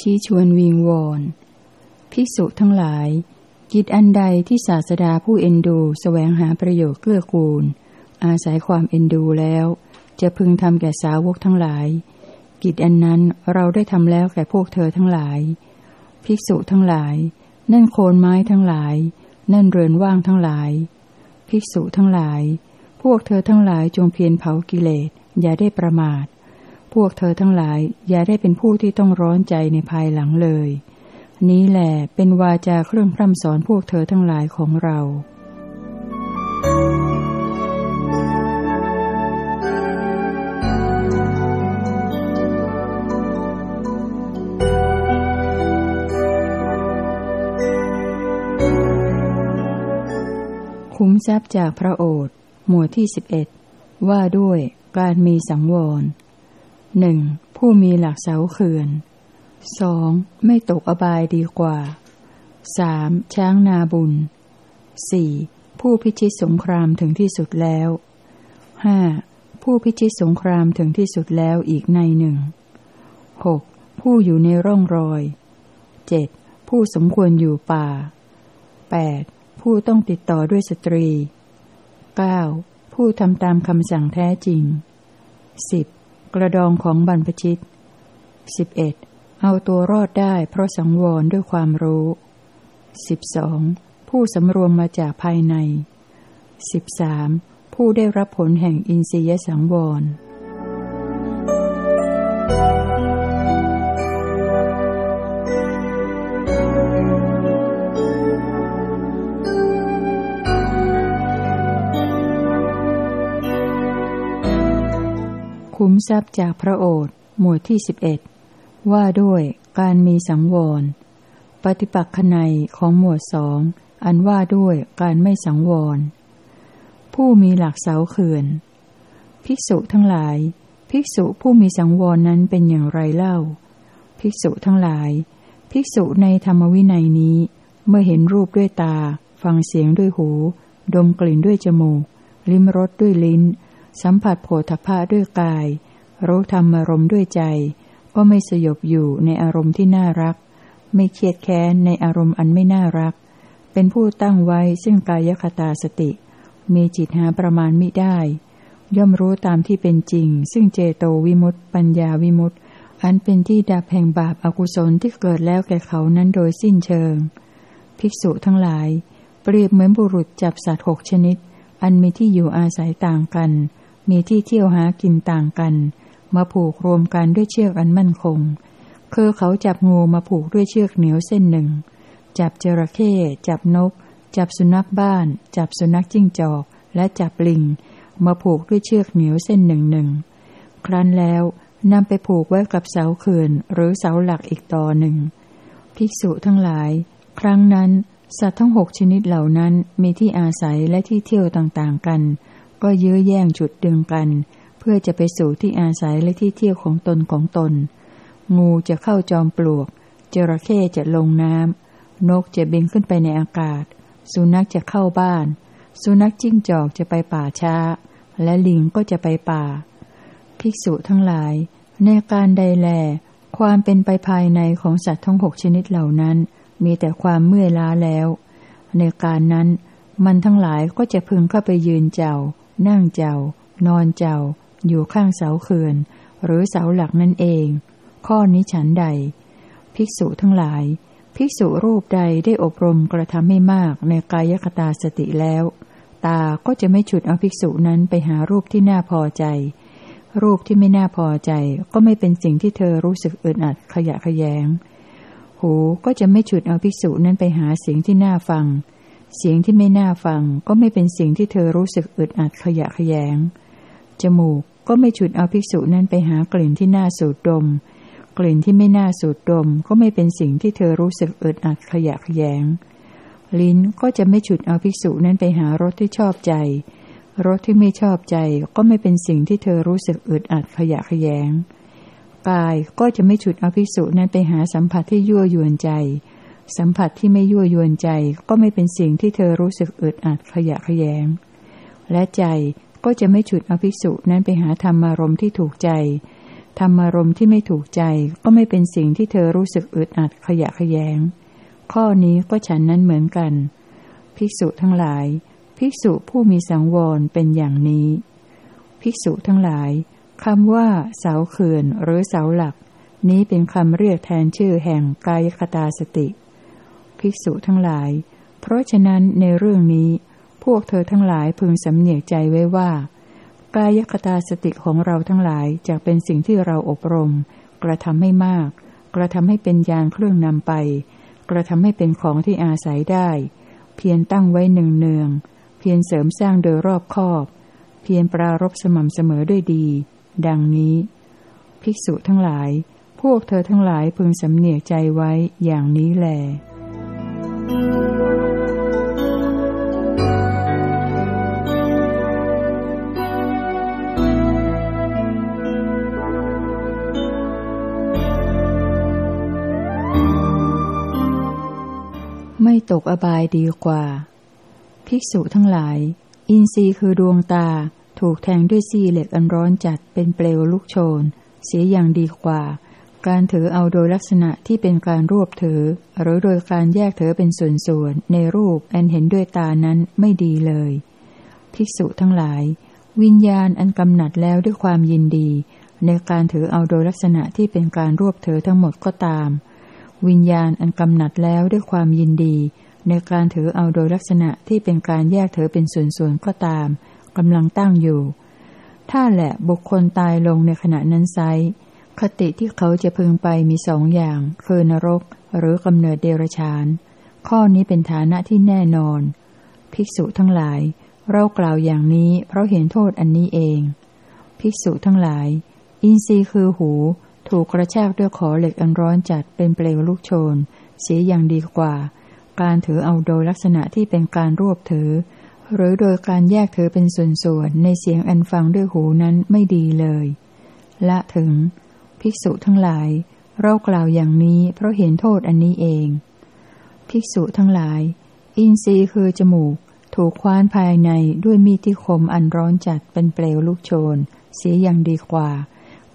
ชี้ชวนวิงวอนภิกษุทั้งหลาย กิจอันใดที่ศาสดาผู้เอ็นดูสแสวงหาประโยชน์เกื้อกูล อาศัยความเอ็นดูแล้ว จะพึงทำแก่สาวกทั้งหลาย กิจอันนั้นเราได้ทำแล้วแก่พวกเธอทั้งหลาย ภิกษุทั้งหลาย นั่นโคนไม้ทั้งหลาย นั่นเรือนว่างทั้งหลาย ภิกษุทั้งหลาย พวกเธอทั้งหลายจงเพียรเผากิเลสอย่าได้ประมาท พวกเธอทั้งหลายอย่าได้เป็นผู้ที่ต้องร้อนใจในภายหลังเลย นี้แหละเป็นวาจาเครื่องพร่ำสอนพวกเธอทั้งหลายของเราคุ้มทรัพย์จากพระโอษฐ์หมวดที่สิบเอ็ดว่าด้วยการมีสังวร หนึ่งผู้มีหลักเสาเขื่อนสองไม่ตกอบายดีกว่าสามช้างนาบุญสี่ผู้พิชิตสงครามถึงที่สุดแล้วห้าผู้พิชิตสงครามถึงที่สุดแล้วอีกในหนึ่งหกผู้อยู่ในร่องรอยเจ็ดผู้สมควรอยู่ป่าแปดผู้ต้องติดต่อด้วยสตรีเก้าผู้ทำตามคำสั่งแท้จริงสิบ กระดองของบรรพชิต 11 เอาตัวรอดได้เพราะสังวรด้วยความรู้ 12 ผู้สำรวมมาจากภายใน 13 ผู้ได้รับผลแห่งอินทรียสังวร ทรัพย์จากพระโอษฐ์หมวดที่สิบเอ็ดว่าด้วยการมีสังวร ปฏิปักษณนของหมวดสองอันว่าด้วยการไม่สังวร ผู้มีหลักเสาเขื่อน ภิกษุทั้งหลาย ภิกษุผู้มีสังวรนั้นเป็นอย่างไรเล่า ภิกษุทั้งหลาย ภิกษุในธรรมวินัยนี้ เมื่อเห็นรูปด้วยตา ฟังเสียงด้วยหู ดมกลิ่นด้วยจมูก ลิ้มรสด้วยลิ้น สัมผัสโผฏฐะด้วยกาย รู้ธรรมอารมณ์ด้วยใจ ก็ไม่สยบอยู่ในอารมณ์ที่น่ารัก ไม่เครียดแค้นในอารมณ์อันไม่น่ารัก เป็นผู้ตั้งไว้ซึ่งกายคตาสติ มีจิตหาประมาณมิได้ ย่อมรู้ตามที่เป็นจริง ซึ่งเจโตวิมุตต์ปัญญาวิมุตต์อันเป็นที่ดับแห่งบาปอากุศลที่เกิดแล้วแก่เขานั้นโดยสิ้นเชิง ภิกษุทั้งหลาย เปรียบเหมือนบุรุษจับสัตว์หกชนิด อันมีที่อยู่อาศัยต่างกัน มีที่เที่ยวหากินต่างกัน มาผูกรวมกันด้วยเชือกอันมั่นคง คือเขาจับงูมาผูกด้วยเชือกเหนียวเส้นหนึ่ง จับจระเข้จับนก จับสุนัขบ้าน จับสุนัขจิ้งจอก และจับลิง มาผูกด้วยเชือกเหนียวเส้นหนึ่งหนึ่ง ครั้นแล้วนำไปผูกไว้กับเสาเขื่อนหรือเสาหลักอีกต่อหนึ่ง ภิกษุทั้งหลาย ครั้งนั้นสัตว์ทั้งหกชนิดเหล่านั้นมีที่อาศัยและที่เที่ยวต่างๆกัน ก็ยื้อแย่งจุดดึงกันเพื่อจะไปสู่ที่อาศัยและที่เที่ยวของตนของตน งูจะเข้าจอมปลวก จระเข้จะลงน้ำ นกจะบินขึ้นไปในอากาศ สุนัขจะเข้าบ้าน สุนัขจิ้งจอกจะไปป่าช้า และลิงก็จะไปป่า ภิกษุทั้งหลาย ในการใดแล ความเป็นไปภายในของสัตว์ทั้งหกชนิดเหล่านั้น มีแต่ความเมื่อยล้าแล้ว ในการนั้น มันทั้งหลายก็จะพึงเข้าไปยืนเจ้า นั่งเจ้านอนเจ้า อยู่ข้างเสาเขื่อน หรือเสาหลักนั่นเอง ข้อนี้ฉันใด ภิกษุทั้งหลาย ภิกษุรูปใดได้อบรมกระทำไม่มากในกายคตาสติแล้ว ตาก็จะไม่ฉุดเอาภิกษุนั้นไปหารูปที่น่าพอใจ รูปที่ไม่น่าพอใจก็ไม่เป็นสิ่งที่เธอรู้สึกอึดอัดขยะขยง หูก็จะไม่ฉุดเอาภิกษุนั้นไปหาเสียงที่น่าฟังเสียงที่ไม่น่าฟังก็ไม่เป็นสิ่งที่เธอรู้สึกอึดอัดขยะขยง จมูกก็ไม่ฉุดเอาภิกษุนั้นไปหากลิ่นที่น่าสูดดม กลิ่นที่ไม่น่าสูดดมก็ไม่เป็นสิ่งที่เธอรู้สึกอึดอัดขยะขยง ลิ้นก็จะไม่ฉุดเอาภิกษุนั้นไปหารสที่ชอบใจ รสที่ไม่ชอบใจก็ไม่เป็นสิ่งที่เธอรู้สึกอึดอัดขยะขยง กายก็จะไม่ฉุดเอาภิกษุนั้นไปหาสัมผัสที่ยั่วยวนใจ สัมผัสที่ไม่ยั่วยวนใจก็ไม่เป็นสิ่งที่เธอรู้สึกอึดอัดขยะขยง และใจ ก็จะไม่ฉุดอภิสุนั้นไปหาธรรมารมที่ถูกใจ ธรรมารมณ์ที่ไม่ถูกใจก็ไม่เป็นสิ่งที่เธอรู้สึกอึดอัดขยะขยง ข้อนี้ก็ฉันนั้นเหมือนกัน ภิกษุทั้งหลาย ภิกษุผู้มีสังวรเป็นอย่างนี้ ภิกษุทั้งหลายคำว่า เสาเขื่อนหรือเสาหลัก นี้เป็นคำเรียกแทนชื่อแห่งกายคตาสติ ภิกษุทั้งหลาย เพราะฉะนั้นในเรื่องนี้ วกเธอทั้งหลายพึงสำเนียกใจไว้ว่า กายคตาสติของเราทั้งหลายจะเป็นสิ่งที่เราอบรม กระทำให้มาก กระทำให้เป็นยานเครื่องนำไป กระทำให้เป็นของที่อาศัยได้ เพียรตั้งไว้หนึ่งเนืองเพียรเสริมสร้างโดยรอบคอบ เพียรปรารบสม่ำเสมอด้วยดี ดังนี้ ภิกษุทั้งหลาย พวกเธอทั้งหลายพึงสำเนียกใจไว้อย่างนี้แหละ ไม่ตกอบายดีกว่า ภิกษุทั้งหลาย อินทรีย์คือดวงตา ถูกแทงด้วยซีเหล็กอันร้อนจัดเป็นเปลวลุกโชน เสียอย่างดีกว่า การถือเอาโดยลักษณะที่เป็นการรวบถือ หรือโดยการแยกเถอเป็นส่วนๆในรูปอันเห็นด้วยตานั้นไม่ดีเลย ภิกษุทั้งหลาย วิญญาณอันกำหนัดแล้วด้วยความยินดี ในการถือเอาโดยลักษณะที่เป็นการรวบเถอทั้งหมดก็ตาม วิญญาณอันกำหนัดแล้วด้วยความยินดี ในการถือเอาโดยลักษณะที่เป็นการแยกเถอเป็นส่วนๆก็ตามกำลังตั้งอยู่ ถ้าแหละบุคคลตายลงในขณะนั้นไซคติที่เขาจะพึงไปมีสองอย่าง คือนรก หรือกำเนิดเดรชาน ข้อนี้เป็นฐานะที่แน่นอน ภิกษุทั้งหลาย เรากล่าวอย่างนี้เพราะเห็นโทษอันนี้เอง ภิกษุทั้งหลาย อินทรีย์คือหู ถูกกระชากด้วยขอเหล็กอันร้อนจัดเป็นเปลวลูกโชน เสียอย่างดีกว่า การถือเอาโดยลักษณะที่เป็นการรวบถือ หรือโดยการแยกถือเป็นส่วนๆในเสียงอันฟังด้วยหูนั้นไม่ดีเลย ละถึง ภิกษุทั้งหลาย เรากล่าวอย่างนี้เพราะเห็นโทษอันนี้เอง ภิกษุทั้งหลาย อินทรีย์คือจมูก ถูกคว้านภายในด้วยมีดที่คมอันร้อนจัดเป็นเปลวลูกโชน เสียอย่างดีกว่า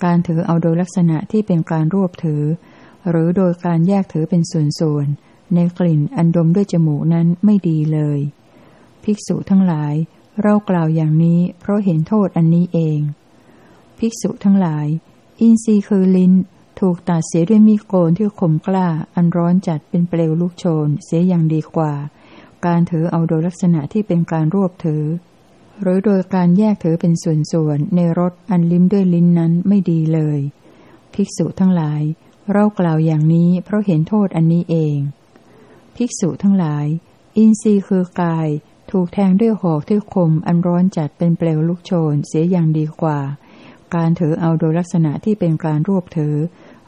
การถือเอาโดยลักษณะที่เป็นการรวบถือ หรือโดยการแยกถือเป็นส่วนๆในกลิ่นอันดมด้วยจมูกนั้นไม่ดีเลย ภิกษุทั้งหลาย เรากล่าวอย่างนี้เพราะเห็นโทษอันนี้เอง ภิกษุทั้งหลาย อินทรีย์คือลิ้นถูกตัดเสียด้วยมีดโกนที่คมกล้า อันร้อนจัดเป็นเปลวลูกโชนเสียอย่างดีกว่า การถือเอาโดยลักษณะที่เป็นการรวบถือ หรือโดยการแยกถือเป็นส่วนๆในรสอันลิ้มด้วยลิ้นนั้นไม่ดีเลย ภิกษุทั้งหลาย เรากล่าวอย่างนี้เพราะเห็นโทษอันนี้เอง ภิกษุทั้งหลาย อินทรีย์คือกายถูกแทงด้วยหอกที่คมอันร้อนจัดเป็นเปลวลูกโชนเสียอย่างดีกว่า การถือเอาโดยลักษณะที่เป็นการรวบถือ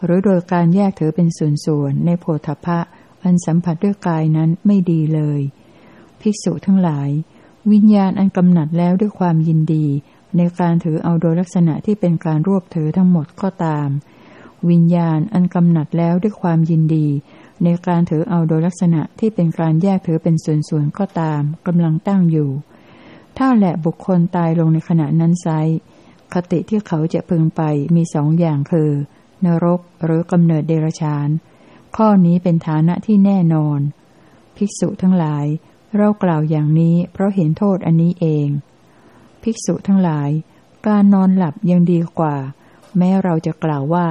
หรือโดยการแยกถือเป็นส่วนๆในโพธพะอันสัมผัสด้วยกายนั้นไม่ดีเลย ภิกษุทั้งหลาย วิญญาณอันกำหนัดแล้วด้วยความยินดี ในการถือเอาโดยลักษณะที่เป็นการรวบถือทั้งหมดก็ตาม วิญญาณอันกำหนัดแล้วด้วยความยินดี ในการถือเอาโดยลักษณะที่เป็นการแยกถือเป็นส่วนๆก็ตามกำลังตั้งอยู่ ถ้าแหละบุคคลตายลงในขณะนั้นไซคติที่เขาจะพึงไปมีสองอย่างคือ นรกหรือกำเนิดเดรัจฉาน ข้อนี้เป็นฐานะที่แน่นอน ภิกษุทั้งหลาย เรากล่าวอย่างนี้เพราะเห็นโทษอันนี้เอง ภิกษุทั้งหลาย การนอนหลับยังดีกว่า แม้เราจะกล่าวว่า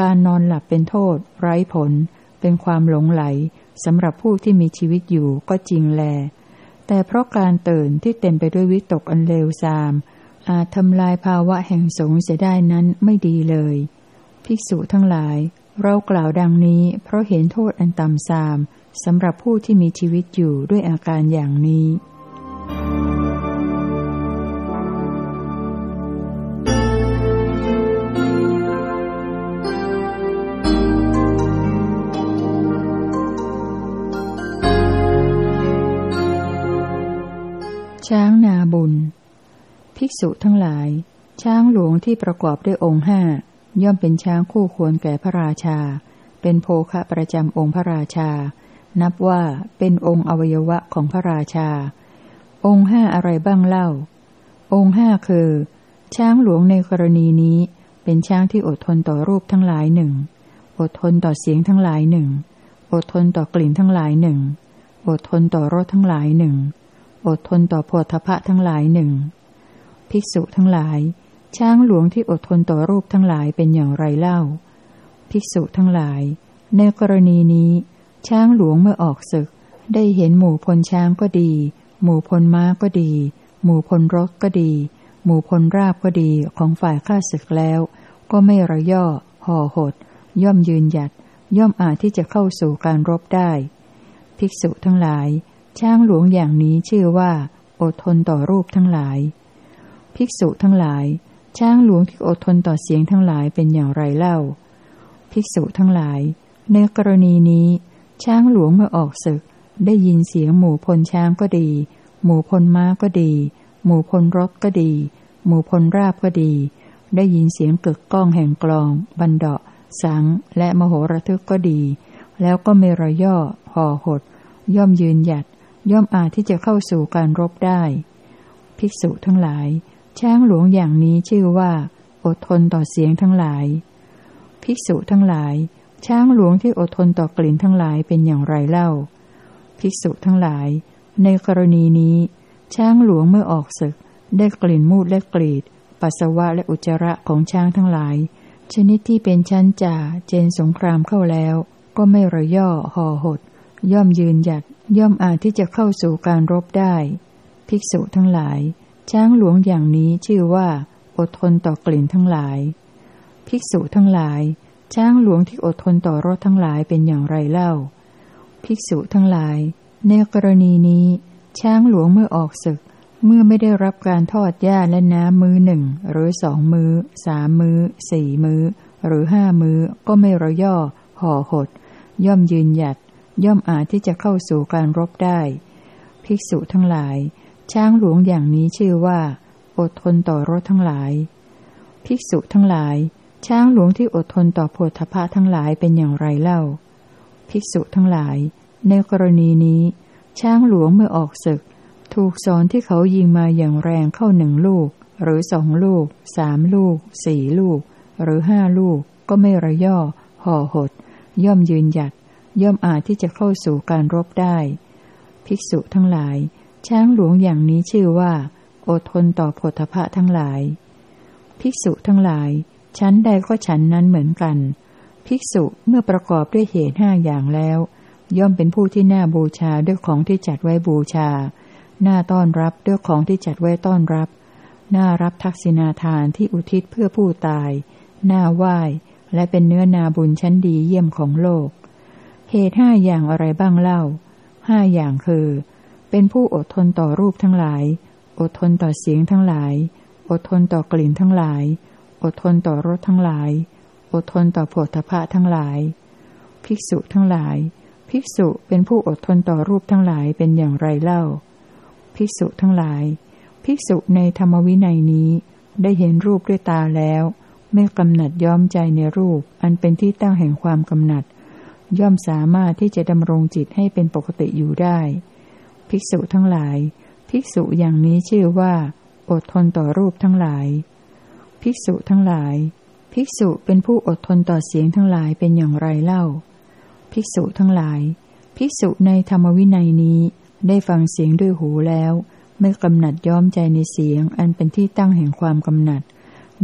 การนอนหลับเป็นโทษ ไร้ผล เป็นความหลงไหลสำหรับผู้ที่มีชีวิตอยู่ก็จริงแล แต่เพราะการตื่นที่เต็มไปด้วยวิตกอันเลวทราม อาจทำลายภาวะแห่งสงเสียได้นั้นไม่ดีเลย ภิกษุทั้งหลาย เรากล่าวดังนี้เพราะเห็นโทษอันต่ำทราม สำหรับผู้ที่มีชีวิตอยู่ด้วยอาการอย่างนี้ ช้างนาบุญ ภิกษุทั้งหลาย ช้างหลวงที่ประกอบด้วยองค์ห้าย่อมเป็นช้างคู่ควรแก่พระราชา เป็นโภคะประจำองค์พระราชา นับว่าเป็นองค์อวัยวะของพระราชา องค์ห้าอะไรบ้างเล่า องค์ห้าคือ ช้างหลวงในกรณีนี้ เป็นช้างที่อดทนต่อรูปทั้งหลายหนึ่ง อดทนต่อเสียงทั้งหลายหนึ่ง อดทนต่อกลิ่นทั้งหลายหนึ่ง อดทนต่อรสทั้งหลายหนึ่ง อดทนต่อโพธพะทั้งหลายหนึ่ง ภิกษุทั้งหลาย ช้างหลวงที่อดทนต่อรูปทั้งหลายเป็นอย่างไรเล่า ภิกษุทั้งหลาย ในกรณีนี้ ช้างหลวงเมื่อออกศึก ได้เห็นหมู่พลช้างก็ดี หมู่พลม้าก็ดี หมู่พลรถก็ดี หมู่พลราบก็ดีของฝ่ายข้าศึกแล้ว ก็ไม่ระย่อ ห่อหด ย่อมยืนหยัด ย่อมอาจที่จะเข้าสู่การรบได้ ภิกษุทั้งหลาย ช้างหลวงอย่างนี้ชื่อว่า อดทนต่อรูปทั้งหลาย ภิกษุทั้งหลาย ช้างหลวงที่อดทนต่อเสียงทั้งหลายเป็นอย่างไรเล่า ภิกษุทั้งหลาย ในกรณีนี้ ช้างหลวงเมื่อออกศึก ได้ยินเสียงหมู่พลช้างก็ดี หมู่พลม้าก็ดี หมู่พลรบก็ดี หมู่พลราบก็ดี ได้ยินเสียงกึกก้องแห่งกลอง บันเดาะ สัง และมโหระทึกก็ดี แล้วก็ไม่รย่อ ห่อหด ย่อมยืนหยัด ย่อมอาจที่จะเข้าสู่การรบได้ ภิกษุทั้งหลาย ช้างหลวงอย่างนี้ชื่อว่า อดทนต่อเสียงทั้งหลาย ภิกษุทั้งหลาย ช้างหลวงที่อดทนต่อกลิ่นทั้งหลายเป็นอย่างไรเล่า ภิกษุทั้งหลาย ในกรณีนี้ ช้างหลวงเมื่อออกศึก ได้กลิ่นมูดและกรีด ปัสสาวะและอุจจาระของช้างทั้งหลาย ชนิดที่เป็นชั้นจ่าเจนสงครามเข้าแล้ว ก็ไม่ระย่อห่อหด ย่อมยืนหยัด ย่อมอาจที่จะเข้าสู่การรบได้ ภิกษุทั้งหลาย ช้างหลวงอย่างนี้ชื่อว่า อดทนต่อกลิ่นทั้งหลาย ภิกษุทั้งหลาย ช้างหลวงที่อดทนต่อรสทั้งหลายเป็นอย่างไรเล่า ภิกษุทั้งหลาย ในกรณีนี้ ช้างหลวงเมื่อออกศึก เมื่อไม่ได้รับการทอดหญ้าและน้ำมือหนึ่ง หรือสองมือสามมือสี่มือหรือห้ามือก็ไม่ระย่อ ห่อหด ย่อมยืนหยัด ย่อมอาจที่จะเข้าสู่การรบได้ ภิกษุทั้งหลาย ช้างหลวงอย่างนี้ชื่อว่า อดทนต่อรถทั้งหลาย ภิกษุทั้งหลาย ช้างหลวงที่อดทนต่อโพธพะทั้งหลายเป็นอย่างไรเล่า ภิกษุทั้งหลาย ในกรณีนี้ ช้างหลวงเมื่อออกศึก ถูกสอนที่เขายิงมาอย่างแรงเข้าหนึ่งลูก หรือสองลูก สามลูก สี่ลูก หรือห้าลูก ก็ไม่ระย่อ ห่อหด ย่อมยืนหยัด ย่อมอาจที่จะเข้าสู่การรบได้ ภิกษุทั้งหลาย ช้างหลวงอย่างนี้ชื่อว่า อดทนต่อผลทพะทั้งหลาย ภิกษุทั้งหลาย ชั้นใดก็ฉันนั้นเหมือนกัน ภิกษุเมื่อประกอบด้วยเหตุห้าอย่างแล้ว ย่อมเป็นผู้ที่น่าบูชาด้วยของที่จัดไว้บูชา น่าต้อนรับด้วยของที่จัดไว้ต้อนรับ น่ารับทักษิณาทานที่อุทิศเพื่อผู้ตาย น่าไหว้ และเป็นเนื้อนาบุญชั้นดีเยี่ยมของโลก เหตุห้าอย่างอะไรบ้างเล่า ห้าอย่างคือ เป็นผู้อดทนต่อรูปทั้งหลาย อดทนต่อเสียงทั้งหลาย อดทนต่อกลิ่นทั้งหลาย อดทนต่อรสทั้งหลาย อดทนต่อโผฏฐะทั้งหลาย ภิกษุทั้งหลาย ภิกษุเป็นผู้อดทนต่อรูปทั้งหลายเป็นอย่างไรเล่า ภิกษุทั้งหลาย ภิกษุในธรรมวินัยนี้ ได้เห็นรูปด้วยตาแล้ว ไม่กำหนัดย้อมใจในรูป อันเป็นที่ตั้งแห่งความกำหนัด ย่อมสามารถที่จะดำรงจิตให้เป็นปกติอยู่ได้ ภิกษุทั้งหลาย ภิกษุอย่างนี้ชื่อว่า อดทนต่อรูปทั้งหลาย ภิกษุทั้งหลาย ภิกษุเป็นผู้อดทนต่อเสียงทั้งหลายเป็นอย่างไรเล่า ภิกษุทั้งหลาย ภิกษุในธรรมวินัยนี้ ได้ฟังเสียงด้วยหูแล้ว ไม่กำหนัดย้อมใจในเสียง อันเป็นที่ตั้งแห่งความกำหนัด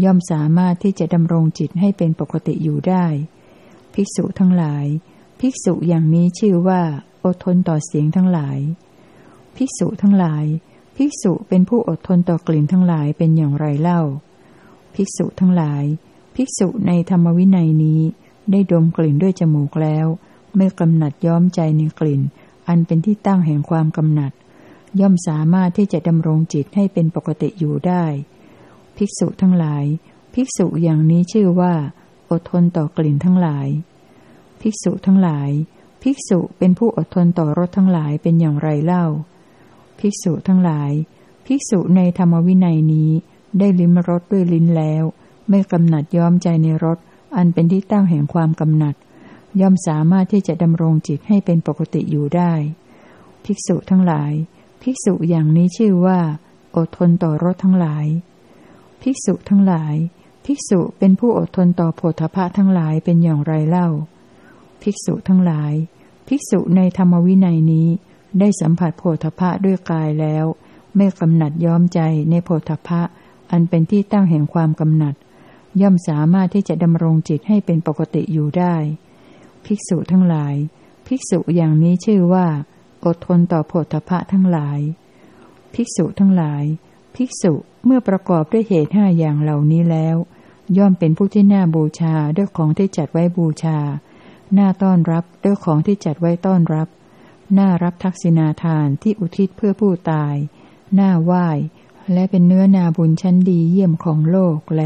ย่อมสามารถที่จะดำรงจิตให้เป็นปกติอยู่ได้ ภิกษุทั้งหลาย ภิกษุอย่างนี้ชื่อว่า อดทนต่อเสียงทั้งหลาย ภิกษุทั้งหลาย ภิกษุเป็นผู้อดทนต่อกลิ่นทั้งหลายเป็นอย่างไรเล่า ภิกษุทั้งหลาย ภิกษุในธรรมวินัยนี้ ได้ดมกลิ่นด้วยจมูกแล้ว ไม่กำหนัดย้อมใจในกลิ่น อันเป็นที่ตั้งแห่งความกำหนัด ย่อมสามารถที่จะดำรงจิตให้เป็นปกติอยู่ได้ ภิกษุทั้งหลาย ภิกษุอย่างนี้ชื่อว่า อดทนต่อกลิ่นทั้งหลาย ภิกษุทั้งหลาย ภิกษุเป็นผู้อดทนต่อรสทั้งหลายเป็นอย่างไรเล่า ภิกษุทั้งหลาย ภิกษุในธรรมวินัยนี้ ได้ลิ้มรสด้วยลิ้นแล้ว ไม่กำหนัดย้อมใจในรสอันเป็นที่ตั้งแห่งความกำหนัด ย่อมสามารถที่จะดำรงจิตให้เป็นปกติอยู่ได้ ภิกษุทั้งหลาย ภิกษุอย่างนี้ชื่อว่า อดทนต่อรสทั้งหลาย ภิกษุทั้งหลาย ภิกษุเป็นผู้อดทนต่อโพธพะทั้งหลายเป็นอย่างไรเล่า ภิกษุทั้งหลาย ภิกษุในธรรมวินัยนี้ได้สัมผัสโพธพะด้วยกายแล้ว ไม่กำหนัดย้อมใจในโพธพะ อันเป็นที่ตั้งแห่งความกำหนัด ย่อมสามารถที่จะดำรงจิตให้เป็นปกติอยู่ได้ ภิกษุทั้งหลาย ภิกษุอย่างนี้ชื่อว่า อดทนต่อโพธพะทั้งหลาย ภิกษุทั้งหลาย ภิกษุเมื่อประกอบด้วยเหตุห้าอย่างเหล่านี้แล้ว ย่อมเป็นผู้ที่น่าบูชาด้วยของที่จัดไว้บูชา น่าต้อนรับด้วยของที่จัดไว้ต้อนรับ น่ารับทักษิณาทานที่อุทิศเพื่อผู้ตาย น่าไหว้ และเป็นเนื้อนาบุญชั้นดีเยี่ยมของโลกแล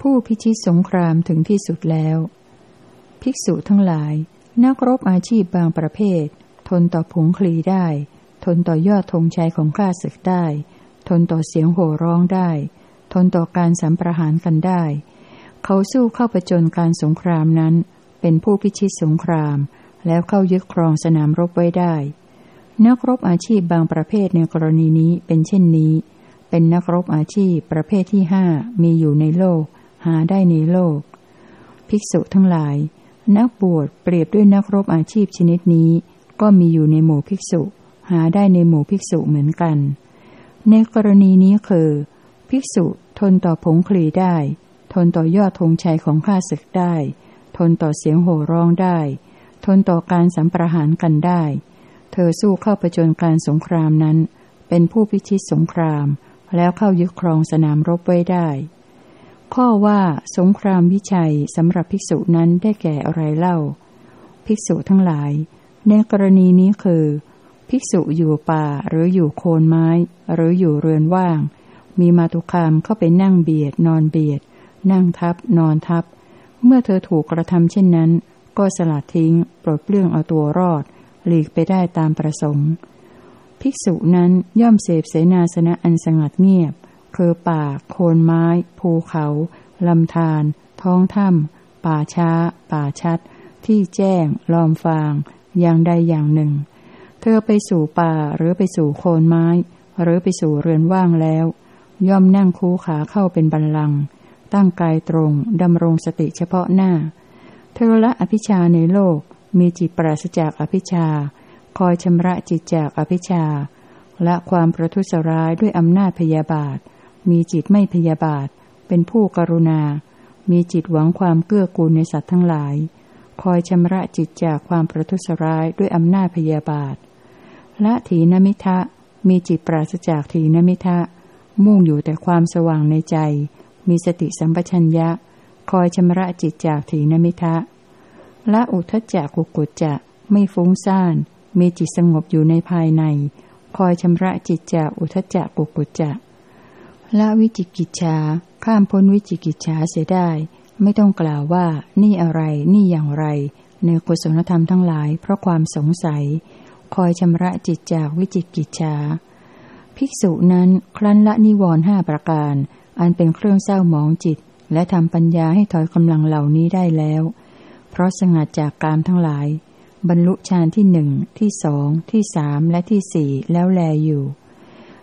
ผู้พิชิตสงครามถึงที่สุดแล้ว ภิกษุทั้งหลาย นักรบอาชีพบางประเภท ทนต่อผงคลีได้ ทนต่อยอดธงชัยของข้าศึกได้ ทนต่อเสียงโห่ร้องได้ ทนต่อการสัมประหารกันได้ เขาสู้เข้าประจนการสงครามนั้น เป็นผู้พิชิตสงคราม แล้วเข้ายึดครองสนามรบไว้ได้ นักรบอาชีพบางประเภทในกรณีนี้เป็นเช่นนี้ เป็นนักรบอาชีพประเภทที่ห้ามีอยู่ในโลก หาได้ในโลก ภิกษุทั้งหลาย นักบวชเปรียบด้วยนักรบอาชีพชนิดนี้ ก็มีอยู่ในหมู่ภิกษุ หาได้ในหมู่ภิกษุเหมือนกัน ในกรณีนี้คือ ภิกษุทนต่อผงคลีได้ ทนต่อยอดธงชัยของข้าศึกได้ ทนต่อเสียงโห่ร้องได้ ทนต่อการสัมประหารกันได้ เธอสู้เข้าประจนการสงครามนั้น เป็นผู้พิชิตสงคราม แล้วเข้ายึดครองสนามรบไว้ได้ ข้อว่าสงครามวิชัยสำหรับภิกษุนั้นได้แก่อะไรเล่า ภิกษุทั้งหลาย ในกรณีนี้คือ ภิกษุอยู่ป่าหรืออยู่โคนไม้ หรืออยู่เรือนว่าง มีมาตุคามเข้าไปนั่งเบียด นอนเบียด นั่งทับ นอนทับ เมื่อเธอถูกกระทำเช่นนั้น ก็สลัดทิ้ง ปลดเปลื้องเอาตัวรอด หลีกไปได้ตามประสงค์ ภิกษุนั้นย่อมเสพเสนาสนะอันสงัดเงียบ คือป่า โคนไม้ ภูเขาลำธารท้องถ้ำป่าช้า ป่าชัด ที่แจ้ง ลอมฟาง อย่างใดอย่างหนึ่ง ธอไปสู่ป่าหรือไปสู่โคนไม้ หรือไปสู่เรือนว่างแล้ว ย่อมนั่งคูขาเข้าเป็นบันลัง ตั้งกายตรงดำรงสติเฉพาะหน้า เธอละอภิชาในโลก มีจิตปราศจากอภิชา คอยชำระจิตจากอภิชา และความประทุษร้ายด้วยอำนาจพยาบาท มีจิตไม่พยาบาท เป็นผู้กรุณา มีจิตหวังความเกื้อกูลในสัตว์ทั้งหลาย คอยชำระจิตจากความประทุษร้ายด้วยอำนาจพยาบาท ละถีนมิทะ มีจิตปราศจากถีนมิทะ มุ่งอยู่แต่ความสว่างในใจ มีสติสัมปชัญญะ คอยชำระจิตจากถีนมิทะและอุทจจะกุกุจจะ ไม่ฟุ้งซ่าน มีจิตสงบอยู่ในภายใน คอยชำระจิตจากอุทจจะกุกุจจะ ละวิจิกิจฉา ข้ามพ้นวิจิกิจฉาเสียได้ ไม่ต้องกล่าวว่า นี่อะไร นี่อย่างไร ในกุศลธรรมทั้งหลาย เพราะความสงสัย คอยชำระจิตจากวิจิกิจฉาภิกษุนั้นครั้นละนิวรณ์ห้าประการ อันเป็นเครื่องเศร้าหมองจิต และทำปัญญาให้ถอยกำลังเหล่านี้ได้แล้ว เพราะสงัดจากกามทั้งหลาย บรรลุฌานที่หนึ่งที่สองที่สามและที่สี่แล้วแลอยู่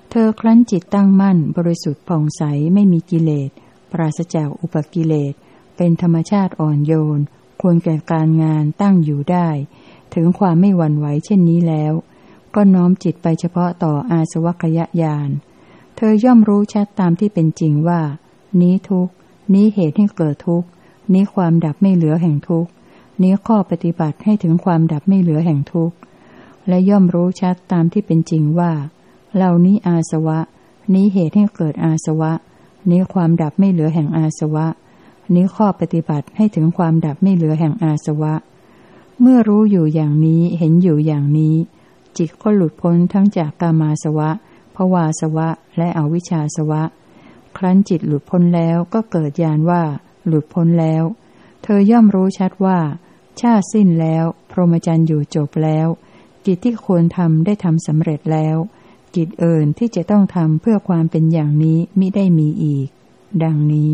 เธอครั้นจิตตั้งมั่น บริสุทธิ์ผ่องใสไม่มีกิเลส ปราศจากอุปกิเลส เป็นธรรมชาติอ่อนโยน ควรแก่การงานตั้งอยู่ได้ ถึงความไม่หวั่นไหวเช่นนี้แล้ว ก็น้อมจิตไปเฉพาะต่ออาสวัคยญาณ เธอย่อมรู้ชัดตามที่เป็นจริงว่า นี้ทุกนี้เหตุให้เกิดทุกนี้ความดับไม่เหลือแห่งทุกนี้ข้อปฏิบัติให้ถึงความดับไม่เหลือแห่งทุกและย่อมรู้ชัดตามที่เป็นจริงว่า เหล่านี้อาสวะ นี้เหตุให้เกิดอาสวะ นี้ความดับไม่เหลือแห่งอาสวะ นี้ข้อปฏิบัติให้ถึงความดับไม่เหลือแห่งอาสวะ เมื่อรู้อยู่อย่างนี้เห็นอยู่อย่างนี้ จิตก็หลุดพ้นทั้งจากกามาสวะภวาสวะ และอวิชชาสวะ ครั้นจิตหลุดพ้นแล้วก็เกิดญาณว่า หลุดพ้นแล้ว เธอย่อมรู้ชัดว่า ชาสิ้นแล้ว พรหมจรรย์อยู่จบแล้ว กิจที่ควรทำได้ทำสำเร็จแล้ว กิจเอิญที่จะต้องทำเพื่อความเป็นอย่างนี้มิได้มีอีก ดังนี้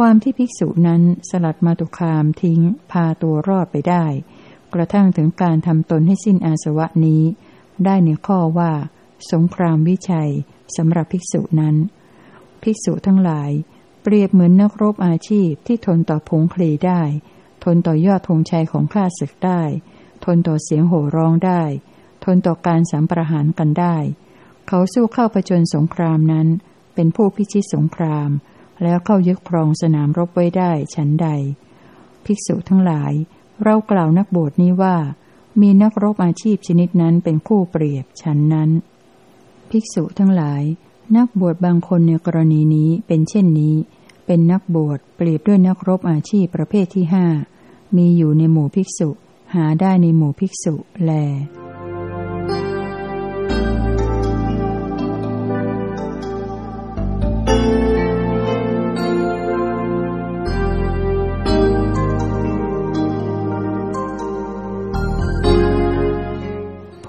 ความที่ภิกษุนั้นสลัดมาตุคามทิ้ง พาตัวรอดไปได้ กระทั่งถึงการทำตนให้สิ้นอาสวะนี้ ได้ในข้อว่า สงครามวิชัยสำหรับภิกษุนั้น ภิกษุทั้งหลาย เปรียบเหมือนนักรบอาชีพที่ทนต่อผงคลีได้ ทนต่อยอดธงชัยของข้าศึกได้ ทนต่อเสียงโห่ร้องได้ ทนต่อการสัมประหารกันได้ เขาสู้เข้าประจนสงครามนั้น เป็นผู้พิชิตสงคราม แล้วเข้ายึดครองสนามรบไว้ได้ฉันใด ภิกษุทั้งหลาย เรากล่าวนักบวชนี้ว่า มีนักรบอาชีพชนิดนั้นเป็นคู่เปรียบฉันนั้น ภิกษุทั้งหลาย นักบวชบางคนในกรณีนี้เป็นเช่นนี้ เป็นนักบวชเปรียบด้วยนักรบอาชีพประเภทที่ห้ามีอยู่ในหมู่ภิกษุ หาได้ในหมู่ภิกษุแล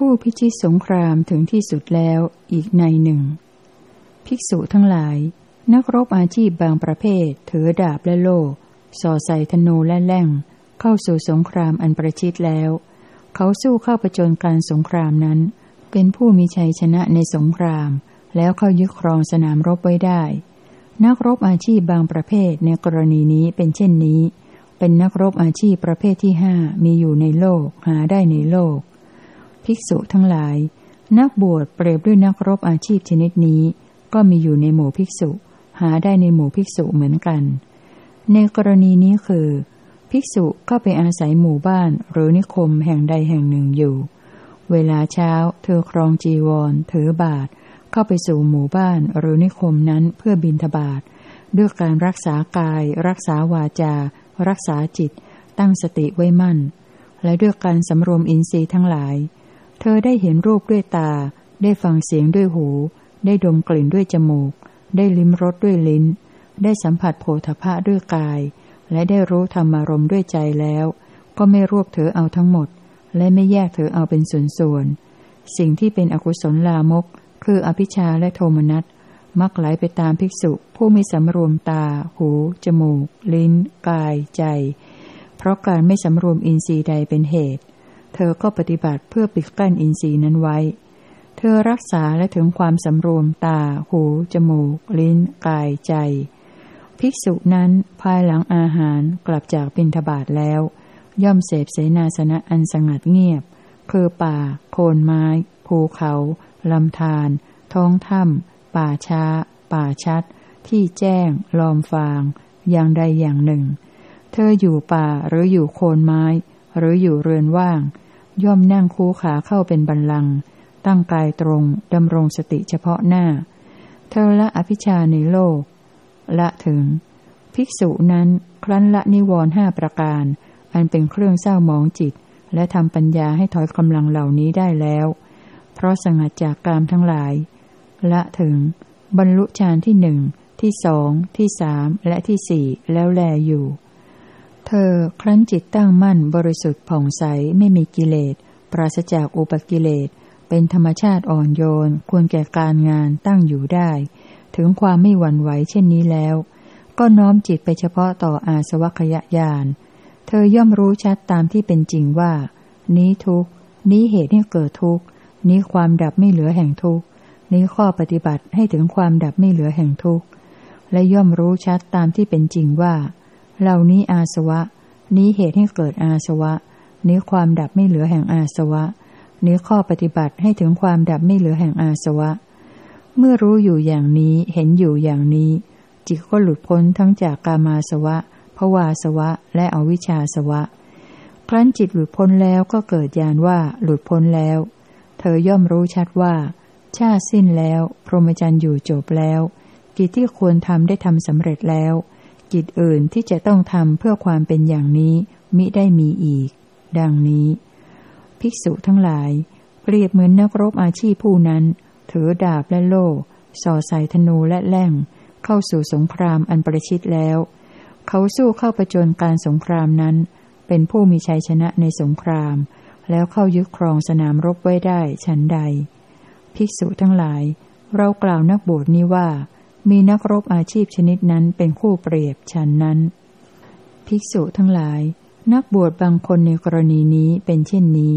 ผู้พิชิตสงครามถึงที่สุดแล้วอีกในหนึ่ง ภิกษุทั้งหลาย นักรบอาชีพบางประเภท ถือดาบและโล่สอใส่ธนูและแล่ง เข้าสู่สงครามอันประชิดแล้ว เขาสู้เข้าประจนการสงครามนั้น เป็นผู้มีชัยชนะในสงคราม แล้วเข้ายึดครองสนามรบไว้ได้ นักรบอาชีพบางประเภทในกรณีนี้เป็นเช่นนี้ เป็นนักรบอาชีพประเภทที่ห้ามีอยู่ในโลกหาได้ในโลก ภิกษุทั้งหลาย นักบวชเปรียบด้วยนักรบอาชีพชนิดนี้ ก็มีอยู่ในหมู่ภิกษุ หาได้ในหมู่ภิกษุเหมือนกัน ในกรณีนี้คือ ภิกษุก็ไปอาศัยหมู่บ้านหรือนิคมแห่งใดแห่งหนึ่งอยู่ เวลาเช้า เธอครองจีวร ถือบาท เข้าไปสู่หมู่บ้านหรือนิคมนั้นเพื่อบินทบาทด้วยการรักษากาย รักษาวาจา รักษาจิต ตั้งสติไว้มั่น และด้วยการสำรวมอินทรีย์ทั้งหลาย ธอได้เห็นรูปด้วยตา ได้ฟังเสียงด้วยหู ได้ดมกลิ่นด้วยจมูก ได้ลิ้มรสด้วยลิ้น ได้สัมผัสโผฏฐะด้วยกาย และได้รู้ธรรมารมด้วยใจแล้ว ก็ไม่รวบเธอเอาทั้งหมด และไม่แยกเธอเอาเป็นส่วนๆ สิ่งที่เป็นอกุศลลามก คืออภิชาและโทมนัส มักไหลไปตามภิกษุ ผู้มีสำรวมตา หู จมูก ลิ้น กาย ใจ เพราะการไม่สำรวมอินทรีย์ใดเป็นเหตุ เธอก็ปฏิบัติเพื่อปิดกั้นอินทรีย์นั้นไว้ เธอรักษาและถึงความสำรวมตา หู จมูก ลิ้น กาย ใจ ภิกษุนั้นภายหลังอาหารกลับจากบินทบาทแล้ว ย่อมเสพเสนาสนะอันสงัดเงียบ คือป่า โคนไม้ ภูเขาลำธารท้องถ้ำป่าช้า ป่าชัด ที่แจ้ง ลอมฟาง อย่างใดอย่างหนึ่ง เธออยู่ป่าหรืออยู่โคนไม้ หรืออยู่เรือนว่าง ย่อมนั่งคูขาเข้าเป็นบันลัง ตั้งกายตรงดำรงสติเฉพาะหน้า เธอละอภิชาในโลก ละถึง ภิกษุนั้นครั้นละนิวรห้าประการ อันเป็นเครื่องเศร้าหมองจิต และทำปัญญาให้ถอยกำลังเหล่านี้ได้แล้ว เพราะสงัดจากกามทั้งหลาย ละถึง บรรลุฌานที่หนึ่งที่สองที่สามและที่สี่แล้วแลอยู่ เธอครั้นจิตตั้งมั่นบริสุทธิ์ผ่องใสไม่มีกิเลส ปราศจากอุปกิเลส เป็นธรรมชาติอ่อนโยน ควรแก่การงานตั้งอยู่ได้ ถึงความไม่หวั่นไหวเช่นนี้แล้ว ก็น้อมจิตไปเฉพาะต่ออาสวัคยญาณเธอย่อมรู้ชัดตามที่เป็นจริงว่า นี้ทุกนี้เหตุให้เกิดทุกนี้ความดับไม่เหลือแห่งทุกนี้ข้อปฏิบัติให้ถึงความดับไม่เหลือแห่งทุกและย่อมรู้ชัดตามที่เป็นจริงว่า เหล่านี้อาสวะ นี้เหตุให้เกิดอาสวะ นี้ความดับไม่เหลือแห่งอาสวะ นี้ข้อปฏิบัติให้ถึงความดับไม่เหลือแห่งอาสวะ เมื่อรู้อยู่อย่างนี้เห็นอยู่อย่างนี้ จิตก็หลุดพ้นทั้งจากกามาสวะภวาสวะ และอวิชชาสวะ ครั้นจิตหลุดพ้นแล้วก็เกิดญาณว่าหลุดพ้นแล้ว เธอย่อมรู้ชัดว่า ชาสิ้นแล้ว พรหมจรรย์อยู่จบแล้ว กิจที่ควรทำได้ทำสำเร็จแล้ว กิจอื่นที่จะต้องทำเพื่อความเป็นอย่างนี้ มิได้มีอีก ดังนี้ ภิกษุทั้งหลาย เปรียบเหมือนนักรบอาชีพผู้นั้น ถือดาบและโล่ส่อใส่ธนูและแล่ง เข้าสู่สงครามอันประชิดแล้ว เขาสู้เข้าประจนการสงครามนั้น เป็นผู้มีชัยชนะในสงคราม แล้วเข้ายึดครองสนามรบไว้ได้ฉันใด ภิกษุทั้งหลาย เรากล่าวนักบวชนี้ว่า มีนักรบอาชีพชนิดนั้นเป็นคู่เปรียบฉันนั้น ภิกษุทั้งหลาย นักบวชบางคนในกรณีนี้เป็นเช่นนี้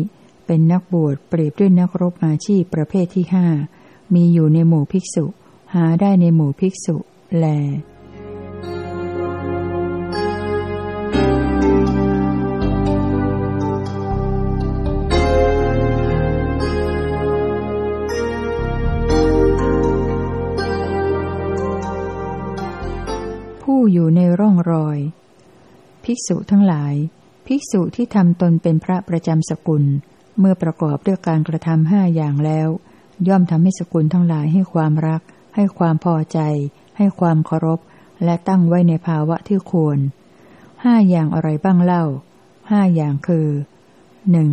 เป็นนักบวชเปรียบด้วยนักรบอาชีพประเภทที่ห้ามีอยู่ในหมู่ภิกษุ หาได้ในหมู่ภิกษุแล ร่องรอย ภิกษุทั้งหลาย ภิกษุที่ทำตนเป็นพระประจำสกุล เมื่อประกอบด้วยการกระทำห้าอย่างแล้ว ย่อมทำให้สกุลทั้งหลายให้ความรัก ให้ความพอใจ ให้ความเคารพ และตั้งไว้ในภาวะที่ควรห้าอย่างอะไรบ้างเล่าห้าอย่างคือหนึ่ง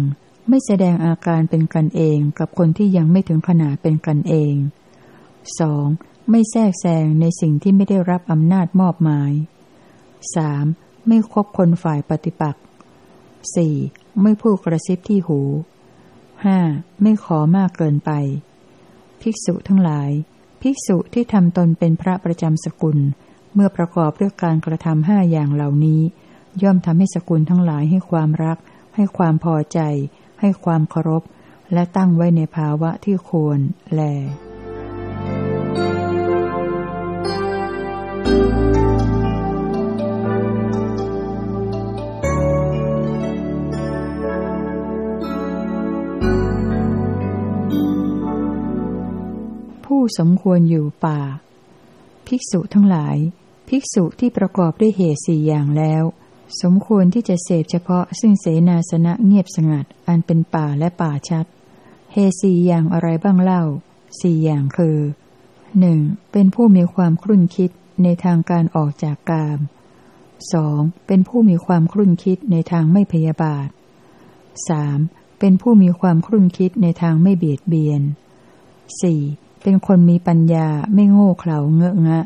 ไม่แสดงอาการเป็นกันเองกับคนที่ยังไม่ถึงขนาดเป็นกันเองสองไม่แทรกแซงในสิ่งที่ไม่ได้รับอำนาจมอบหมาย 3. ไม่คบคนฝ่ายปฏิปักษ์ 4. ไม่พูดกระซิบที่หู 5. ไม่ขอมากเกินไป ภิกษุทั้งหลาย ภิกษุที่ทำตนเป็นพระประจำสกุล เมื่อประกอบด้วยการกระทำห้าอย่างเหล่านี้ ย่อมทำให้สกุลทั้งหลายให้ความรัก ให้ความพอใจ ให้ความเคารพ และตั้งไว้ในภาวะที่ควร แล สมควรอยู่ป่า ภิกษุทั้งหลาย ภิกษุที่ประกอบด้วยเหตุสี่อย่างแล้ว สมควรที่จะเสพเฉพาะซึ่งเสนาสนะเงียบสงัด อันเป็นป่าและป่าชัด เหตุสี่อย่างอะไรบ้างเล่าสี่อย่างคือหนึ่งเป็นผู้มีความครุ่นคิดในทางการออกจากกามสองเป็นผู้มีความครุ่นคิดในทางไม่พยาบาทสามเป็นผู้มีความครุ่นคิดในทางไม่เบียดเบียนสี่ เป็นคนมีปัญญาไม่โง่เขลาเงอะงะ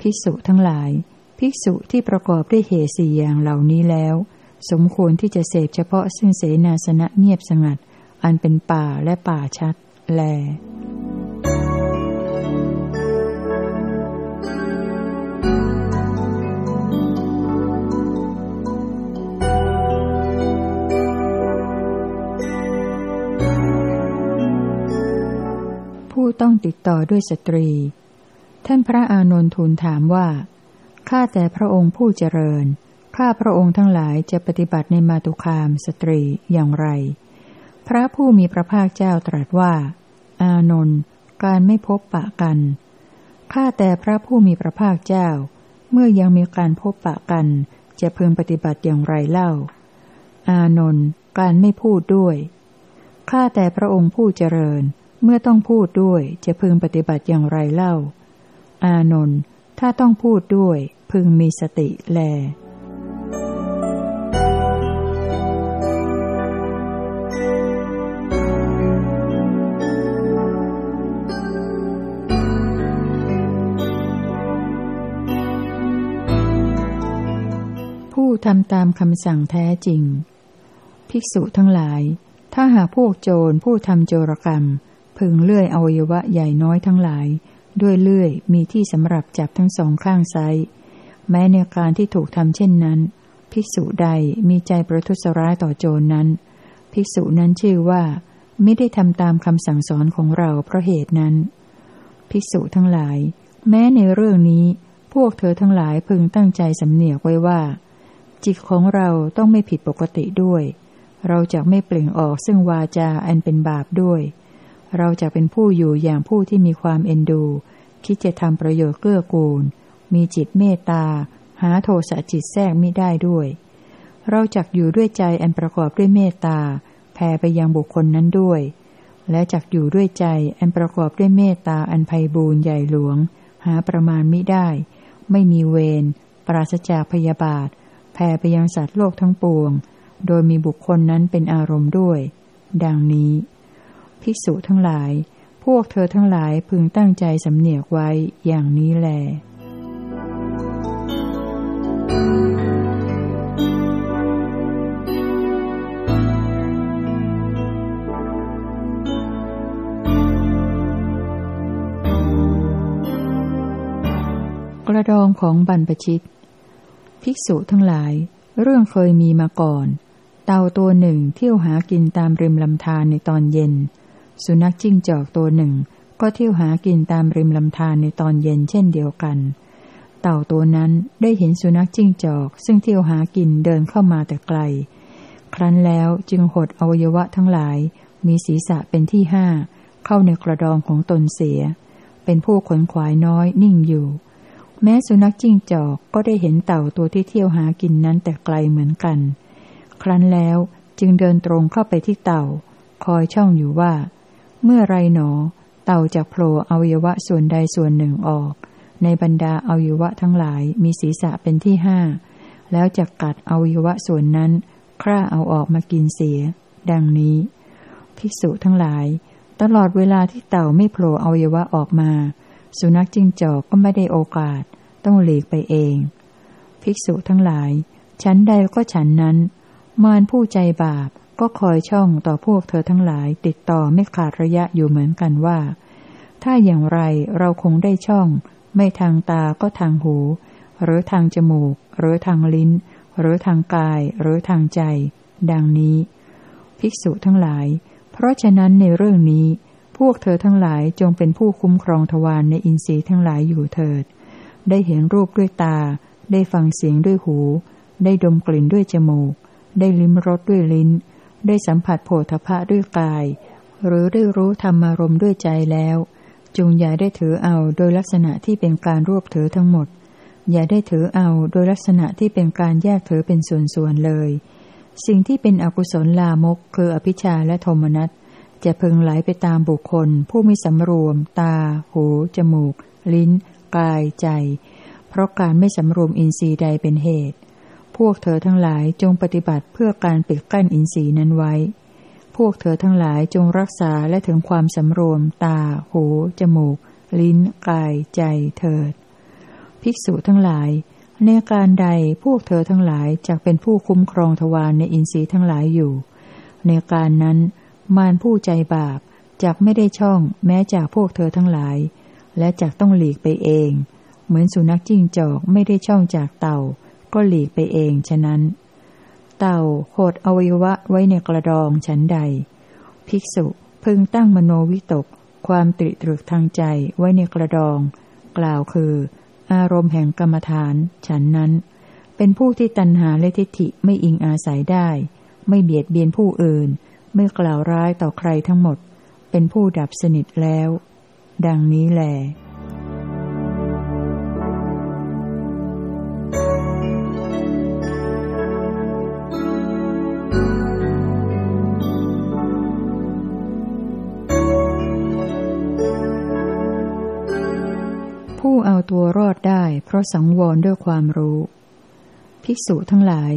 ภิกษุทั้งหลาย ภิกษุที่ประกอบด้วยเหตุสี่อย่างเหล่านี้แล้ว สมควรที่จะเสพเฉพาะซึ่งเสนาสนะเงียบสงัด อันเป็นป่าและป่าชัด แล ผู้ต้องติดต่อด้วยสตรี ท่านพระอานนทูลถามว่า ข้าแต่พระองค์ผู้เจริญ ข้าพระองค์ทั้งหลายจะปฏิบัติในมาตุคามสตรีอย่างไร พระผู้มีพระภาคเจ้าตรัสว่า อานนท์ การไม่พบปะกัน ข้าแต่พระผู้มีพระภาคเจ้า เมื่อยังมีการพบปะกัน จะพึงปฏิบัติอย่างไรเล่า อานนท์ การไม่พูดด้วย ข้าแต่พระองค์ผู้เจริญ เมื่อต้องพูดด้วยจะพึงปฏิบัติอย่างไรเล่า อานนท์ถ้าต้องพูดด้วย พึงมีสติแล ผู้ทำตามคำสั่งแท้จริง ภิกษุทั้งหลาย ถ้าหากพวกโจรผู้ทำโจรกรรม พึงเลื่อยอวัยวะใหญ่น้อยทั้งหลาย ด้วยเลื่อยมีที่สำหรับจับทั้งสองข้างไซแม้ในการที่ถูกทำเช่นนั้น ภิกษุใดมีใจประทุษร้ายต่อโจรนนั้น ภิกษุนั้นชื่อว่าไม่ได้ทำตามคำสั่งสอนของเราเพราะเหตุนั้น ภิกษุทั้งหลาย แม้ในเรื่องนี้พวกเธอทั้งหลายพึงตั้งใจสำเนียกไว้ว่า จิตของเราต้องไม่ผิดปกติด้วย เราจะไม่เปล่งออกซึ่งวาจาอันเป็นบาปด้วย เราจะเป็นผู้อยู่อย่างผู้ที่มีความเอ็นดู คิดจะทำประโยชน์เกื้อกูล มีจิตเมตตา หาโทสะจิตแทรกไม่ได้ด้วย เราจักอยู่ด้วยใจอันประกอบด้วยเมตตาแผ่ไปยังบุคคลนั้นด้วย และจักอยู่ด้วยใจอันประกอบด้วยเมตตาอันไพบูรณ์ใหญ่หลวง หาประมาณมิได้ ไม่มีเวรปราศจากพยาบาทแผ่ไปยังสัตว์โลกทั้งปวง โดยมีบุคคลนั้นเป็นอารมณ์ด้วย ดังนี้ ภิกษุทั้งหลาย พวกเธอทั้งหลายพึงตั้งใจสำเนียกไว้อย่างนี้แหละระดองของบรรพชิต ภิกษุทั้งหลาย เรื่องเคยมีมาก่อน เต่าตัวหนึ่งเที่ยวหากินตามริมลำธารในตอนเย็น สุนัขจิ้งจอกตัวหนึ่ง ก็เที่ยวหากินตามริมลำธารในตอนเย็นเช่นเดียวกัน เต่าตัวนั้นได้เห็นสุนัขจิ้งจอก ซึ่งเที่ยวหากินเดินเข้ามาแต่ไกล ครั้นแล้วจึงหดอวัยวะทั้งหลาย มีศีรษะเป็นที่ห้า เข้าในกระดองของตนเสีย เป็นผู้ขนขวายน้อยนิ่งอยู่ แม้สุนัขจิ้งจอกก็ได้เห็นเต่าตัวที่เที่ยวหากินนั้นแต่ไกลเหมือนกัน ครั้นแล้วจึงเดินตรงเข้าไปที่เต่า คอยช่องอยู่ว่า เมื่อไรหนอ เต่าจะโผล่อวัยวะส่วนใดส่วนหนึ่งออก ในบรรดาอวัยวะทั้งหลายมีศีรษะเป็นที่ห้า แล้วจะกัดอวัยวะส่วนนั้น คร่าเอาออกมากินเสีย ดังนี้ ภิกษุทั้งหลาย ตลอดเวลาที่เต่าไม่โผล่อวัยวะออกมา สุนัขจิ้งจอกก็ไม่ได้โอกาส ต้องหลีกไปเอง ภิกษุทั้งหลายฉันใดก็ฉันนั้น มารผู้ใจบาป ก็คอยช่องต่อพวกเธอทั้งหลายติดต่อไม่ขาดระยะอยู่เหมือนกันว่า ถ้าอย่างไรเราคงได้ช่อง ไม่ทางตาก็ทางหู หรือทางจมูก หรือทางลิ้น หรือทางกาย หรือทางใจ ดังนี้ ภิกษุทั้งหลาย เพราะฉะนั้นในเรื่องนี้ พวกเธอทั้งหลายจงเป็นผู้คุ้มครองทวารในอินทรีย์ทั้งหลายอยู่เถิด ได้เห็นรูปด้วยตา ได้ฟังเสียงด้วยหู ได้ดมกลิ่นด้วยจมูก ได้ลิ้มรสด้วยลิ้น ได้สัมผัสโผฏฐะด้วยกาย หรือได้รู้ธรรมารมด้วยใจแล้ว จงอย่าได้ถือเอาโดยลักษณะที่เป็นการรวบถือทั้งหมด อย่าได้ถือเอาโดยลักษณะที่เป็นการแยกถือเป็นส่วนๆเลย สิ่งที่เป็นอกุศลลามก คืออภิชาและโทมนัสจะพึงไหลไปตามบุคคล ผู้มีสำรวม ตา หู จมูก ลิ้น กาย ใจ เพราะการไม่สำรวมอินทรีย์ใดเป็นเหตุ พวกเธอทั้งหลายจงปฏิบัติเพื่อการปิดกั้นอินทรีย์นั้นไว้ พวกเธอทั้งหลายจงรักษาและถึงความสำรวม ตา หู จมูก ลิ้น กาย ใจ เถิด ภิกษุทั้งหลาย ในการใดพวกเธอทั้งหลายจะเป็นผู้คุ้มครองทวารในอินทรีย์ทั้งหลายอยู่ ในการนั้น มารผู้ใจบาปจักไม่ได้ช่องแม้จากพวกเธอทั้งหลาย และจักต้องหลีกไปเอง เหมือนสุนัขจิ้งจอกไม่ได้ช่องจากเต่า ก็หลีกไปเองฉะนั้น เต่าโหดอวัยวะไว้ในกระดองฉันใด ภิกษุพึงตั้งมโนวิตก ความตริตรึกทางใจไว้ในกระดอง กล่าวคือ อารมณ์แห่งกรรมฐาน ฉันนั้น เป็นผู้ที่ตัณหาและทิฏฐิไม่อิงอาศัยได้ ไม่เบียดเบียนผู้อื่น ไม่กล่าวร้ายต่อใครทั้งหมด เป็นผู้ดับสนิทแล้ว ดังนี้แหละ ตัวรอดได้ เพราะสังวรด้วยความรู้ ภิกษุทั้งหลาย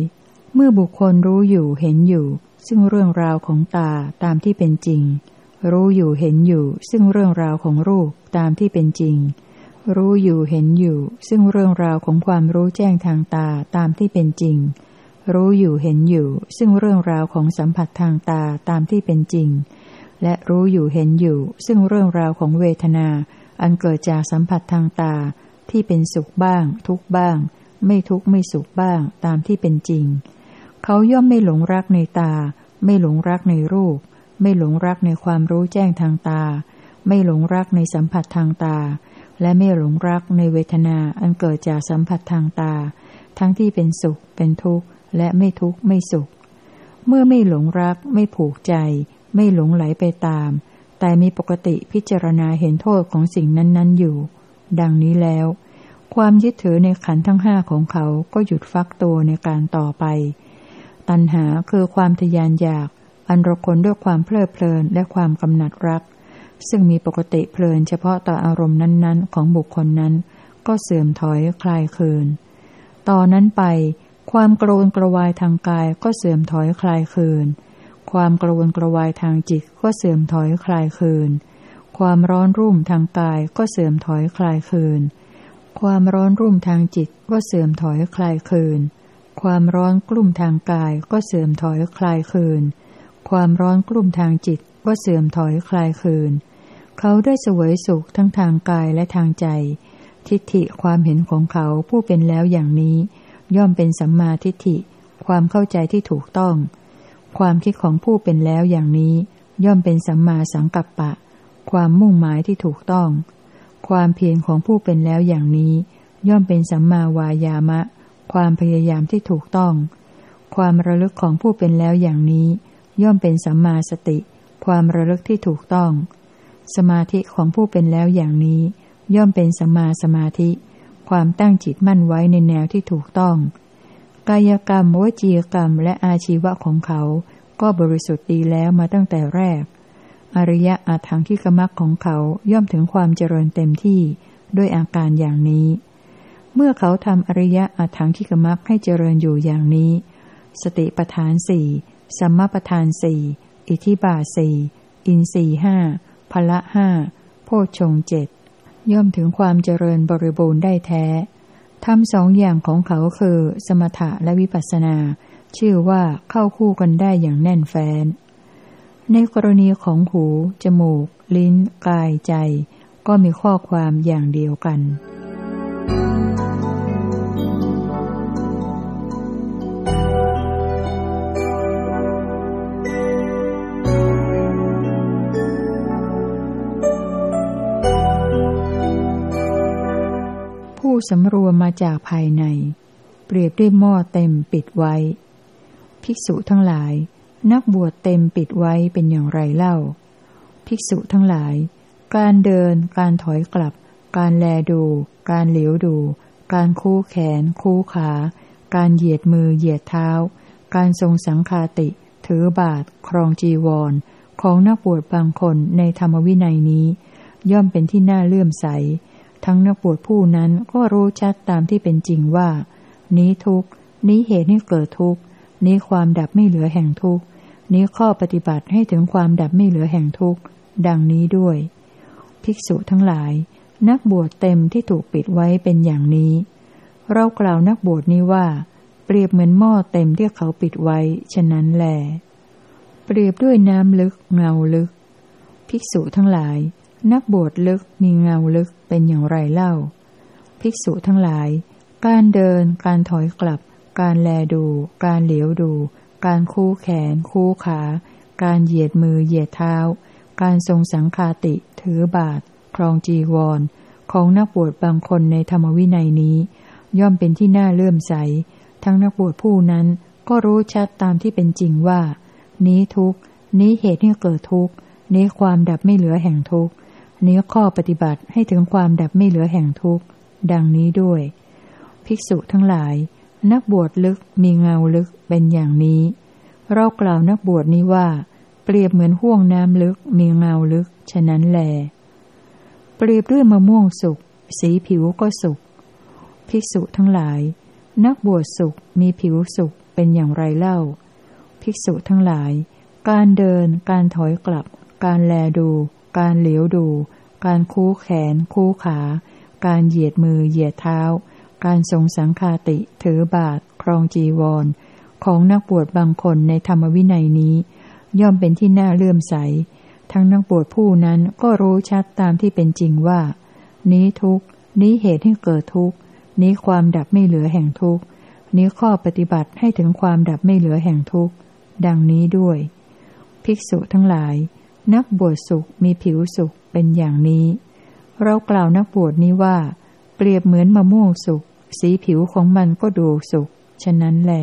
เมื่อบุคคลรู้อยู่เห็นอยู่ ซึ่งเรื่องราวของตาตามที่เป็นจริง รู้อยู่เห็นอยู่ ซึ่งเรื่องราวของรูปตามที่เป็นจริง รู้อยู่เห็นอยู่ ซึ่งเรื่องราวของความรู้แจ้งทางตาตามที่เป็นจริง รู้อยู่เห็นอยู่ ซึ่งเรื่องราวของสัมผัสทางตาตามที่เป็นจริง และรู้อยู่เห็นอยู่ ซึ่งเรื่องราวของเวทนาอันเกิดจากสัมผัสทางตา ที่เป็นสุขบ้าง ทุกบ้าง ไม่ทุกไม่สุขบ้าง ตามที่เป็นจริง เขาย่อมไม่หลงรักในตา ไม่หลงรักในรูป ไม่หลงรักในความรู้แจ้งทางตา ไม่หลงรักในสัมผัสทางตา และไม่หลงรักในเวทนาอันเกิดจากสัมผัสทางตา ทั้งที่เป็นสุข เป็นทุกข์ และไม่ทุกข์ไม่สุข เมื่อไม่หลงรัก ไม่ผูกใจ ไม่หลงไหลไปตาม แต่มีปกติพิจารณาเห็นโทษของสิ่งนั้น ๆอยู่ดังนี้แล้ว ความยึดถือในขันทั้งห้าของเขาก็หยุดฟักตัวในการต่อไป ตัณหาคือความทยานอยาก อันรคนด้วยความเพลิดเพลินและความกำหนัดรัก ซึ่งมีปกติเพลินเฉพาะต่ออารมณ์นั้นๆ ของบุคคลนั้น ก็เสื่อมถอยคลายคืน ต่อนนั้นไป ความกระวนกระวายทางกายก็เสื่อมถอยคลายคืน ความกระวนกระวายทางจิตก็เสื่อมถอยคลายคืน ความร้อนรุ่มทางกายก็เสื่อมถอยคลายคืน ความร้อนรุ่มทางจิตก็เสื่อมถอยคลายคืน ความร้อนกลุ่มทางกายก็เสื่อมถอยคลายคืน ความร้อนกลุ่มทางจิตก็เสื่อมถอยคลายคืน เขาได้สวยสุขทั้งทางกายและทางใจ ทิฏฐิความเห็นของเขาผู้เป็นแล้วอย่างนี้ ย่อมเป็นสัมมาทิฏฐิ ความเข้าใจที่ถูกต้อง ความคิดของผู้เป็นแล้วอย่างนี้ ย่อมเป็นสัมมาสังกัปปะ ความมุ่งหมายที่ถูกต้อง ความเพียรของผู้เป็นแล้วอย่างนี้ ย่อมเป็นสัมมาวายามะ ความพยายามที่ถูกต้อง ความระลึกของผู้เป็นแล้วอย่างนี้ ย่อมเป็นสัมมาสติ ความระลึกที่ถูกต้อง สมาธิของผู้เป็นแล้วอย่างนี้ ย่อมเป็นสัมมาสมาธิ ความตั้งจิตมั่นไว้ในแนวที่ถูกต้อง กายกรรมวจีกรรมและอาชีวะของเขา ก็บริสุทธิ์ดีแล้วมาตั้งแต่แรก อริยะอาถังที่กมักของเขาย่อมถึงความเจริญเต็มที่ด้วยอาการอย่างนี้ เมื่อเขาทำอริยะอาถังที่กมักให้เจริญอยู่อย่างนี้ สติปทานสี่สัมมาปทานสี่อิทิบาสี่อินสี่ห้าพละห้าโพชงเจ็ดย่อมถึงความเจริญบริบูรณ์ได้แท้ทำสองอย่างของเขาคือ สมถะและวิปัสสนา ชื่อว่าเข้าคู่กันได้อย่างแน่นแฟ้น ในกรณีของหู จมูก ลิ้น กาย ใจ ก็มีข้อความอย่างเดียวกัน ผู้สำรวมมาจากภายใน เปรียบด้วยหม้อเต็มปิดไว้ ภิกษุทั้งหลาย นักบวชเต็มปิดไว้เป็นอย่างไรเล่า ภิกษุทั้งหลาย การเดิน การถอยกลับ การแลดู การเหลียวดู การคู่แขน คู่ขา การเหยียดมือเหยียดเท้า การทรงสังคาติ ถือบาท ครองจีวร ของนักบวชบางคนในธรรมวินัยนี้ ย่อมเป็นที่น่าเลื่อมใส ทั้งนักบวชผู้นั้นก็รู้ชัดตามที่เป็นจริงว่า นี้ทุกนี้เหตุให้เกิดทุกนี้ความดับไม่เหลือแห่งทุก นี้ข้อปฏิบัติให้ถึงความดับไม่เหลือแห่งทุกข์ ดังนี้ด้วย ภิกษุทั้งหลาย นักบวชเต็มที่ถูกปิดไว้เป็นอย่างนี้ เรากล่าวนักบวชนี้ว่า เปรียบเหมือนหม้อเต็มที่เขาปิดไว้ ฉะนั้นแหลเปรียบด้วยน้ำลึกเงาลึก ภิกษุทั้งหลาย นักบวชลึกมีเงาลึกเป็นอย่างไรเล่า ภิกษุทั้งหลาย การเดิน การถอยกลับ การแลดู การเหลียวดู การคู่แขน คู่ขา การเหยียดมือเหยียดเท้า การทรงสังคาติ ถือบาท ครองจีวร ของนักบวชบางคนในธรรมวินัยนี้ ย่อมเป็นที่น่าเลื่อมใส ทั้งนักบวชผู้นั้นก็รู้ชัดตามที่เป็นจริงว่า นี้ทุกนี้เหตุให้เกิดทุกนี้ความดับไม่เหลือแห่งทุกนี้ข้อปฏิบัติให้ถึงความดับไม่เหลือแห่งทุกดังนี้ด้วย ภิกษุทั้งหลาย นักบวชลึกมีเงาลึกเป็นอย่างนี้ เรากล่าวนักบวชนี้ว่า เปรียบเหมือนห่วงน้ำลึกมีเงาลึก ฉะนั้นแล เปรียบด้วยมะม่วงสุกสีผิวก็สุกภิกษุทั้งหลาย นักบวชสุกมีผิวสุกเป็นอย่างไรเล่า ภิกษุทั้งหลาย การเดิน การถอยกลับ การแลดู การเหลียวดู การคู่แขน คู่ขา การเหยียดมือเหยียดเท้า การทรงสังคาติถือบาท ครองจีวร ของนักบวชบางคนในธรรมวินัยนี้ ย่อมเป็นที่น่าเลื่อมใส ทั้งนักบวชผู้นั้นก็รู้ชัดตามที่เป็นจริงว่า นี้ทุกนี้เหตุให้เกิดทุกนี้ความดับไม่เหลือแห่งทุกนี้ข้อปฏิบัติให้ถึงความดับไม่เหลือแห่งทุกดังนี้ด้วย ภิกษุทั้งหลาย นักบวชสุขมีผิวสุขเป็นอย่างนี้ เรากล่าวนักบวชนี้ว่า เปรียบเหมือนมะม่วงสุขสีผิวของมันก็ดูสุขฉะนั้นแหล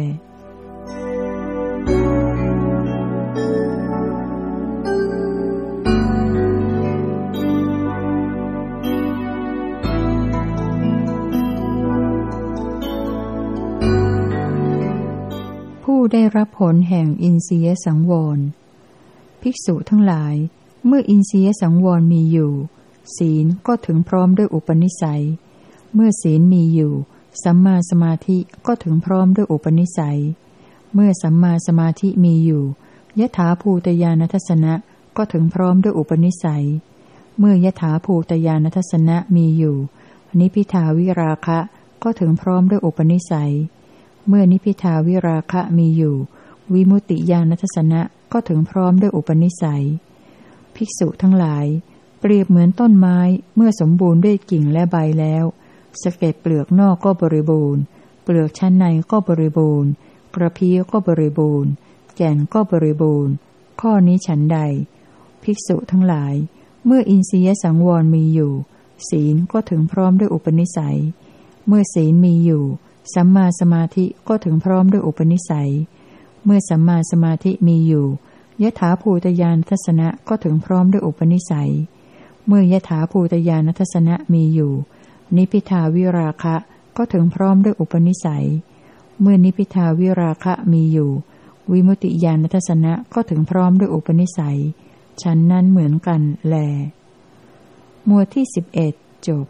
ผู้ได้รับผลแห่งอินเสียสังวร ภิกษุทั้งหลาย เมื่ออินทรียสังวรมีอยู่ ศีลก็ถึงพร้อมด้วยอุปนิสัย เมื่อศีลมีอยู่ สัมมาสมาธิก็ถึงพร้อมด้วยอุปนิสัย เมื่อสัมมาสมาธิมีอยู่ยถาภูตยานัทัศนะก็ถึงพร้อมด้วยอุปนิสัย เมื่อยถาภูตยานัทัศนะมีอยู่ นิพิทาวิราคะก็ถึงพร้อมด้วยอุปนิสัย เมื่อนิพิทาวิราคะมีอยู่ วิมุติยานัทัศนะก็ถึงพร้อมด้วยอุปนิสัย ภิกษุทั้งหลาย เปรียบเหมือนต้นไม้เมื่อสมบูรณ์ด้วยกิ่งและใบแล้ว สเก็ดเปลือกนอกก็บริบูรณ์ เปลือกชั้นในก็บริบูรณ์ กระพี้ก็บริบูรณ์ แก่นก็บริบูรณ์ ข้อนี้ฉันใด ภิกษุทั้งหลาย เมื่ออินทรียสังวรมีอยู่ ศีลก็ถึงพร้อมด้วยอุปนิสัย เมื่อศีลมีอยู่ สัมมาสมาธิก็ถึงพร้อมด้วยอุปนิสัย เมื่อสัมมาสมาธิมีอยู่ยถาภูตยานทัศนะก็ถึงพร้อมด้วยอุปนิสัย เมื่อยถาภูตยานทัศนะมีอยู่ นิพิทาวิราคะก็ถึงพร้อมด้วยอุปนิสัย เมื่อนิพิทาวิราคะมีอยู่ วิมุติญาณทัศนะก็ถึงพร้อมด้วยอุปนิสัยฉันนั้นเหมือนกันแลหมวดที่สิบเอ็ดจบ